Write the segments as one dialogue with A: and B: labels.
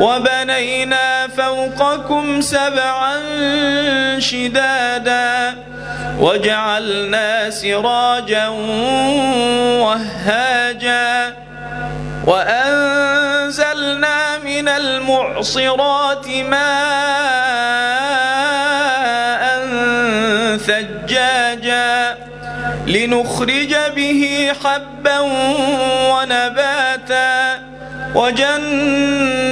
A: وبنينا فوقكم سبعا شدادا وجعلنا سراجا وهاجا وأنزلنا من المعصرات ماء ثجاجا لنخرج به حبا ونباتا وجنات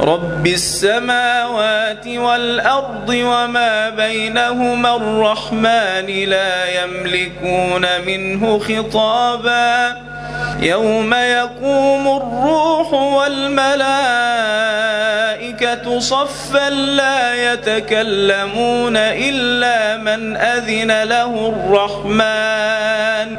A: رب السماوات والأرض وما بينهما الرحمن لا يملكون منه خطابا. يوم يقوم الروح والملائكة صفا لا يتكلمون إلا من أذن له الرحمن.